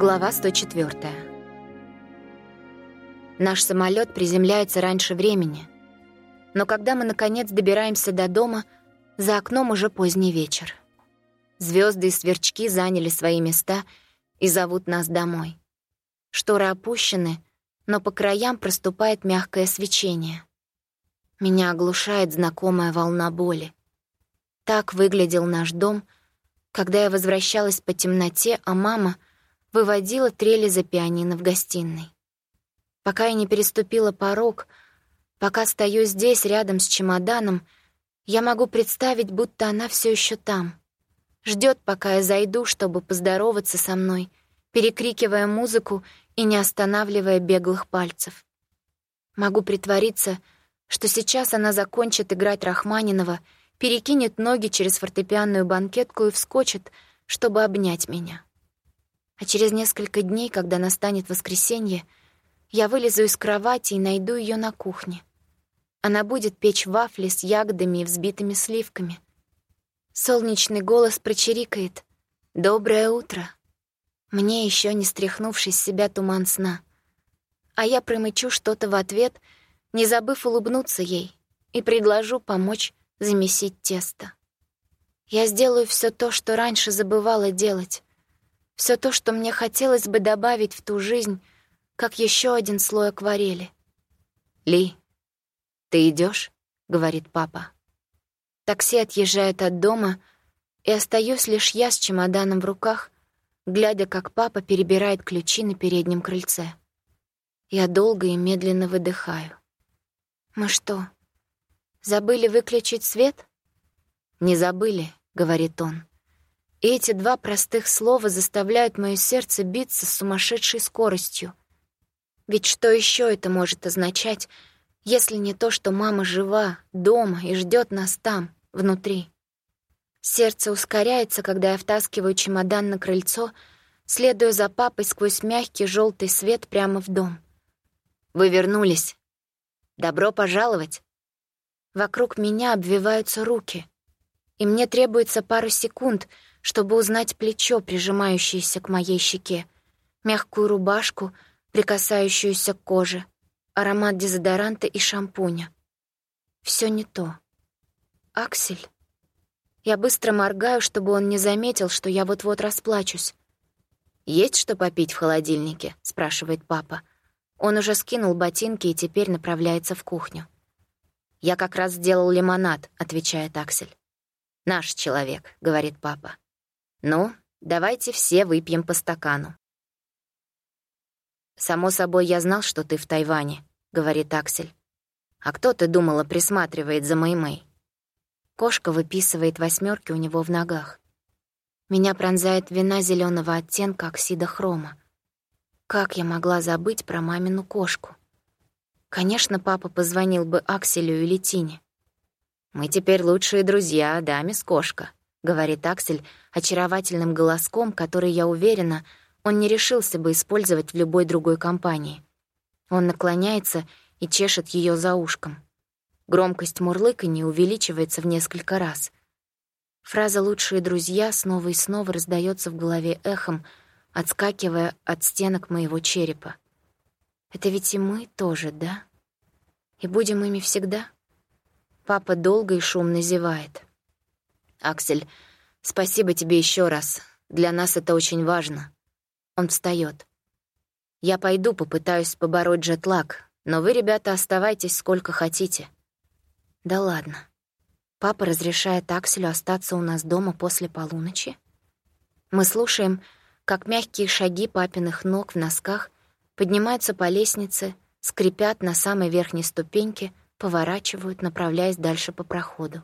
Глава 104. Наш самолет приземляется раньше времени. Но когда мы, наконец, добираемся до дома, за окном уже поздний вечер. Звезды и сверчки заняли свои места и зовут нас домой. Шторы опущены, но по краям проступает мягкое свечение. Меня оглушает знакомая волна боли. Так выглядел наш дом, когда я возвращалась по темноте, а мама — выводила трели за пианино в гостиной. Пока я не переступила порог, пока стою здесь, рядом с чемоданом, я могу представить, будто она все еще там. Ждет, пока я зайду, чтобы поздороваться со мной, перекрикивая музыку и не останавливая беглых пальцев. Могу притвориться, что сейчас она закончит играть Рахманинова, перекинет ноги через фортепианную банкетку и вскочит, чтобы обнять меня. А через несколько дней, когда настанет воскресенье, я вылезу из кровати и найду ее на кухне. Она будет печь вафли с ягодами и взбитыми сливками. Солнечный голос прочирикает «Доброе утро!» Мне еще не стряхнувший с себя туман сна. А я промычу что-то в ответ, не забыв улыбнуться ей, и предложу помочь замесить тесто. Я сделаю все то, что раньше забывала делать, все то, что мне хотелось бы добавить в ту жизнь, как еще один слой акварели. «Ли, ты идешь? говорит папа. Такси отъезжает от дома, и остаюсь лишь я с чемоданом в руках, глядя, как папа перебирает ключи на переднем крыльце. Я долго и медленно выдыхаю. «Мы что, забыли выключить свет?» «Не забыли», — говорит он. И эти два простых слова заставляют моё сердце биться с сумасшедшей скоростью. Ведь что еще это может означать, если не то, что мама жива, дома и ждет нас там, внутри? Сердце ускоряется, когда я втаскиваю чемодан на крыльцо, следуя за папой сквозь мягкий желтый свет прямо в дом. «Вы вернулись. Добро пожаловать!» Вокруг меня обвиваются руки, и мне требуется пару секунд — чтобы узнать плечо, прижимающееся к моей щеке, мягкую рубашку, прикасающуюся к коже, аромат дезодоранта и шампуня. Все не то. Аксель. Я быстро моргаю, чтобы он не заметил, что я вот-вот расплачусь. «Есть что попить в холодильнике?» — спрашивает папа. Он уже скинул ботинки и теперь направляется в кухню. «Я как раз сделал лимонад», — отвечает Аксель. «Наш человек», — говорит папа. «Ну, давайте все выпьем по стакану». «Само собой, я знал, что ты в Тайване», — говорит Аксель. «А кто, ты думала, присматривает за Мэй-Мэй?» Кошка выписывает восьмерки у него в ногах. Меня пронзает вина зеленого оттенка оксида хрома. Как я могла забыть про мамину кошку? Конечно, папа позвонил бы Акселю или Тине. «Мы теперь лучшие друзья, да, мисс Кошка?» — говорит Аксель очаровательным голоском, который, я уверена, он не решился бы использовать в любой другой компании. Он наклоняется и чешет ее за ушком. Громкость мурлыканья увеличивается в несколько раз. Фраза «лучшие друзья» снова и снова раздается в голове эхом, отскакивая от стенок моего черепа. Это ведь и мы тоже, да? И будем ими всегда? Папа долго и шумно зевает. «Аксель, спасибо тебе еще раз. Для нас это очень важно». Он встает. «Я пойду, попытаюсь побороть джетлаг, но вы, ребята, оставайтесь сколько хотите». «Да ладно. Папа разрешает Акселю остаться у нас дома после полуночи?» Мы слушаем, как мягкие шаги папиных ног в носках поднимаются по лестнице, скрипят на самой верхней ступеньке, поворачивают, направляясь дальше по проходу.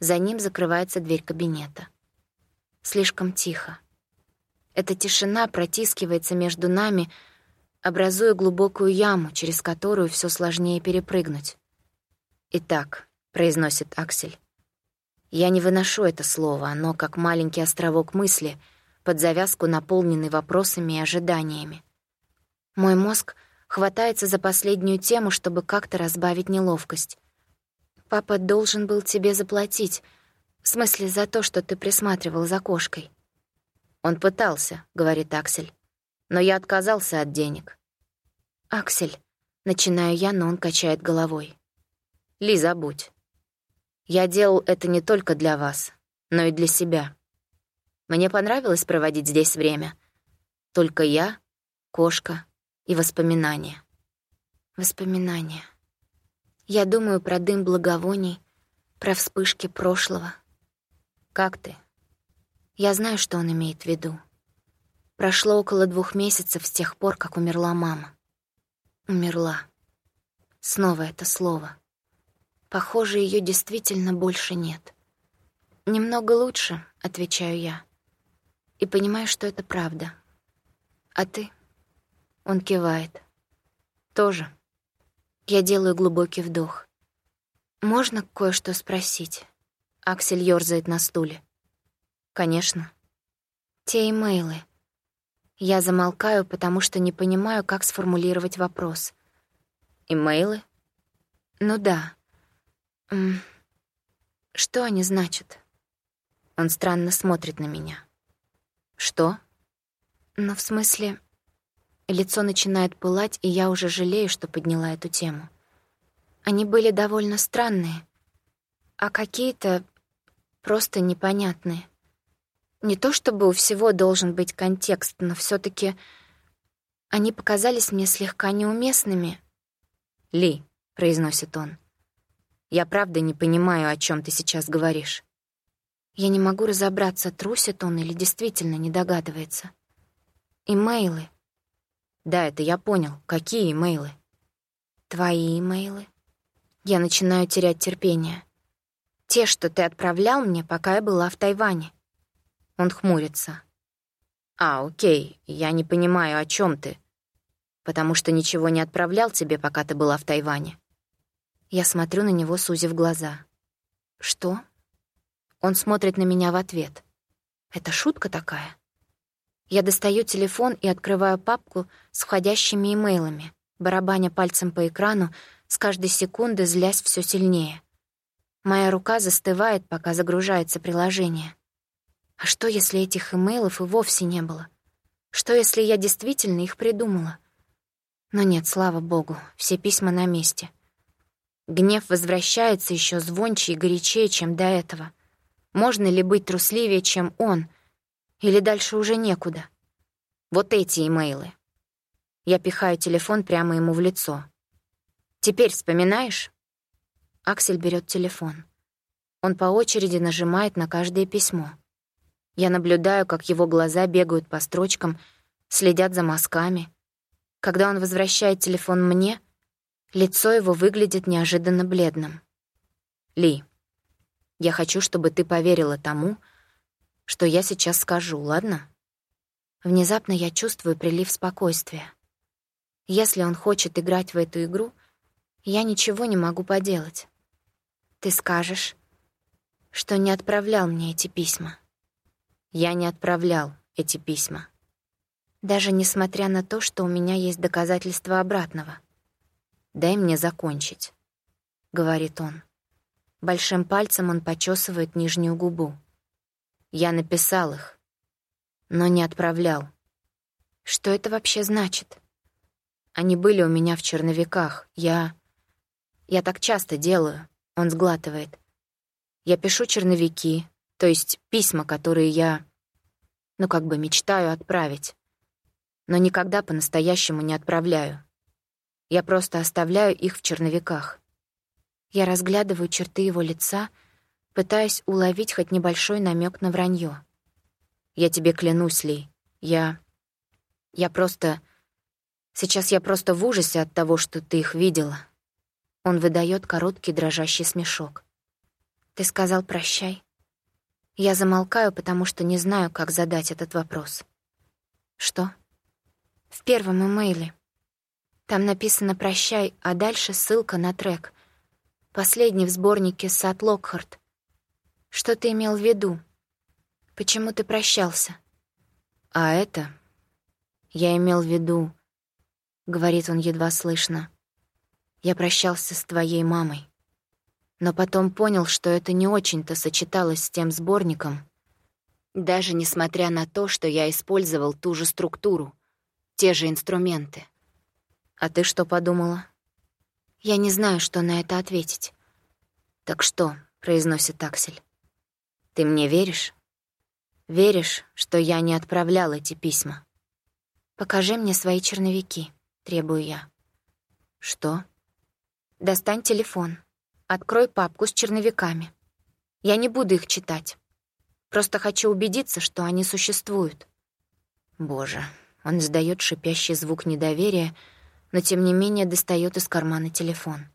За ним закрывается дверь кабинета. Слишком тихо. Эта тишина протискивается между нами, образуя глубокую яму, через которую все сложнее перепрыгнуть. «Итак», — произносит Аксель, — «я не выношу это слово, оно как маленький островок мысли, под завязку наполненный вопросами и ожиданиями. Мой мозг хватается за последнюю тему, чтобы как-то разбавить неловкость. Папа должен был тебе заплатить. В смысле, за то, что ты присматривал за кошкой. Он пытался, говорит Аксель. Но я отказался от денег. «Аксель», — начинаю я, но он качает головой. «Ли, забудь. Я делал это не только для вас, но и для себя. Мне понравилось проводить здесь время. Только я, кошка и воспоминания. Воспоминания. Я думаю про дым благовоний, про вспышки прошлого. Как ты? Я знаю, что он имеет в виду. Прошло около двух месяцев с тех пор, как умерла мама. Умерла. Снова это слово. Похоже, ее действительно больше нет. «Немного лучше», — отвечаю я. И понимаю, что это правда. «А ты?» Он кивает. «Тоже». Я делаю глубокий вдох. «Можно кое-что спросить?» Аксель ёрзает на стуле. «Конечно». «Те имейлы. Я замолкаю, потому что не понимаю, как сформулировать вопрос. «Имейлы?» «Ну да. М что они значат?» Он странно смотрит на меня. «Что?» «Ну, в смысле...» Лицо начинает пылать, и я уже жалею, что подняла эту тему. Они были довольно странные, а какие-то просто непонятные. Не то чтобы у всего должен быть контекст, но все таки они показались мне слегка неуместными. «Ли», — произносит он, — «я правда не понимаю, о чем ты сейчас говоришь». Я не могу разобраться, трусит он или действительно не догадывается. Имейлы. Да, это я понял. Какие имейлы? Твои имейлы. Я начинаю терять терпение. Те, что ты отправлял мне, пока я была в Тайване. Он хмурится. «А, окей, я не понимаю, о чем ты. Потому что ничего не отправлял тебе, пока ты была в Тайване». Я смотрю на него, сузив глаза. «Что?» Он смотрит на меня в ответ. «Это шутка такая?» Я достаю телефон и открываю папку с входящими имейлами, барабаня пальцем по экрану, с каждой секунды злясь все сильнее. Моя рука застывает, пока загружается приложение. А что, если этих имейлов и вовсе не было? Что, если я действительно их придумала? Но нет, слава богу, все письма на месте. Гнев возвращается еще звонче и горячее, чем до этого. Можно ли быть трусливее, чем он? Или дальше уже некуда? Вот эти имейлы. Я пихаю телефон прямо ему в лицо. «Теперь вспоминаешь?» Аксель берет телефон. Он по очереди нажимает на каждое письмо. Я наблюдаю, как его глаза бегают по строчкам, следят за мазками. Когда он возвращает телефон мне, лицо его выглядит неожиданно бледным. «Ли, я хочу, чтобы ты поверила тому, что я сейчас скажу, ладно?» Внезапно я чувствую прилив спокойствия. Если он хочет играть в эту игру, я ничего не могу поделать. Ты скажешь, что не отправлял мне эти письма. Я не отправлял эти письма. Даже несмотря на то, что у меня есть доказательства обратного. «Дай мне закончить», — говорит он. Большим пальцем он почесывает нижнюю губу. Я написал их, но не отправлял. Что это вообще значит? Они были у меня в черновиках. Я... Я так часто делаю. Он сглатывает. Я пишу черновики, то есть письма, которые я, ну, как бы мечтаю отправить. Но никогда по-настоящему не отправляю. Я просто оставляю их в черновиках. Я разглядываю черты его лица, пытаясь уловить хоть небольшой намек на вранье. Я тебе клянусь, Ли, я... Я просто... Сейчас я просто в ужасе от того, что ты их видела. Он выдает короткий дрожащий смешок. Ты сказал «прощай». Я замолкаю, потому что не знаю, как задать этот вопрос. Что? В первом имейле. Там написано «прощай», а дальше ссылка на трек. Последний в сборнике «Сад Локхарт». Что ты имел в виду? Почему ты прощался? А это... Я имел в виду... Говорит он едва слышно. Я прощался с твоей мамой но потом понял, что это не очень-то сочеталось с тем сборником, даже несмотря на то, что я использовал ту же структуру. те же инструменты. А ты что подумала? Я не знаю, что на это ответить. Так что, произносит Аксель. Ты мне веришь? Веришь, что я не отправлял эти письма? Покажи мне свои черновики, требую я. Что? Достань телефон. Открой папку с черновиками. Я не буду их читать. Просто хочу убедиться, что они существуют. Боже, он издает шипящий звук недоверия, но тем не менее достает из кармана телефон.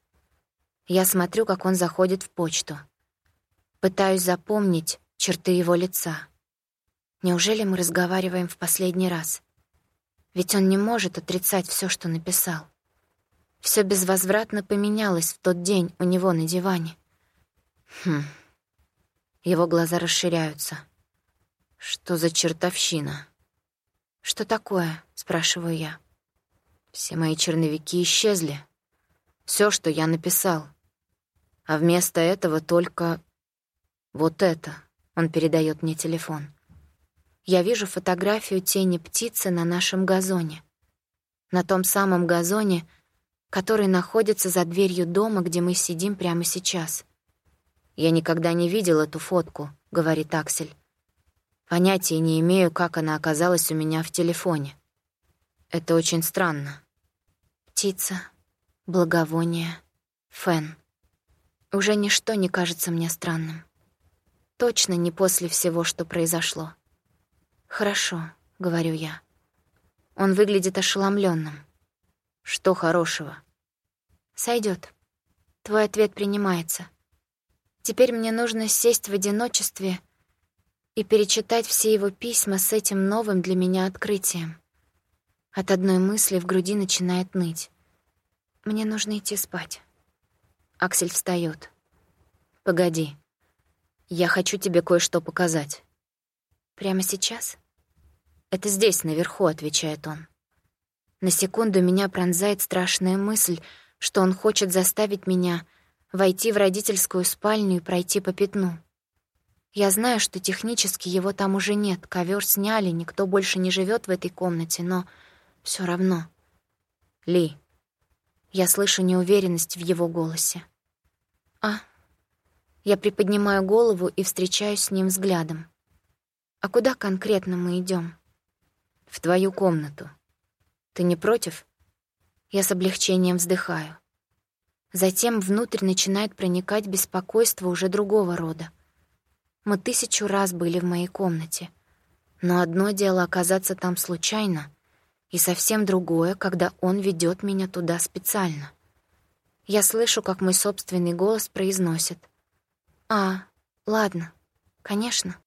Я смотрю, как он заходит в почту. Пытаюсь запомнить черты его лица. Неужели мы разговариваем в последний раз? Ведь он не может отрицать все, что написал. Все безвозвратно поменялось в тот день у него на диване. Хм. Его глаза расширяются. Что за чертовщина? «Что такое?» — спрашиваю я. Все мои черновики исчезли. Все, что я написал. А вместо этого только... Вот это. Он передает мне телефон. Я вижу фотографию тени птицы на нашем газоне. На том самом газоне, который находится за дверью дома, где мы сидим прямо сейчас. «Я никогда не видел эту фотку», — говорит Аксель. Понятия не имею, как она оказалась у меня в телефоне. Это очень странно. Птица, благовоние, фен. Уже ничто не кажется мне странным. Точно не после всего, что произошло. «Хорошо», — говорю я. Он выглядит ошеломленным. «Что хорошего?» Сойдет. Твой ответ принимается. Теперь мне нужно сесть в одиночестве — и перечитать все его письма с этим новым для меня открытием. От одной мысли в груди начинает ныть. Мне нужно идти спать. Аксель встаёт. «Погоди. Я хочу тебе кое-что показать». «Прямо сейчас?» «Это здесь, наверху», — отвечает он. На секунду меня пронзает страшная мысль, что он хочет заставить меня войти в родительскую спальню и пройти по пятну. Я знаю, что технически его там уже нет, ковер сняли, никто больше не живет в этой комнате, но все равно. Ли. Я слышу неуверенность в его голосе. А? Я приподнимаю голову и встречаюсь с ним взглядом. А куда конкретно мы идем? В твою комнату. Ты не против? Я с облегчением вздыхаю. Затем внутрь начинает проникать беспокойство уже другого рода — мы тысячу раз были в моей комнате. Но одно дело оказаться там случайно, и совсем другое, когда он ведет меня туда специально. Я слышу, как мой собственный голос произносит. «А, ладно, конечно».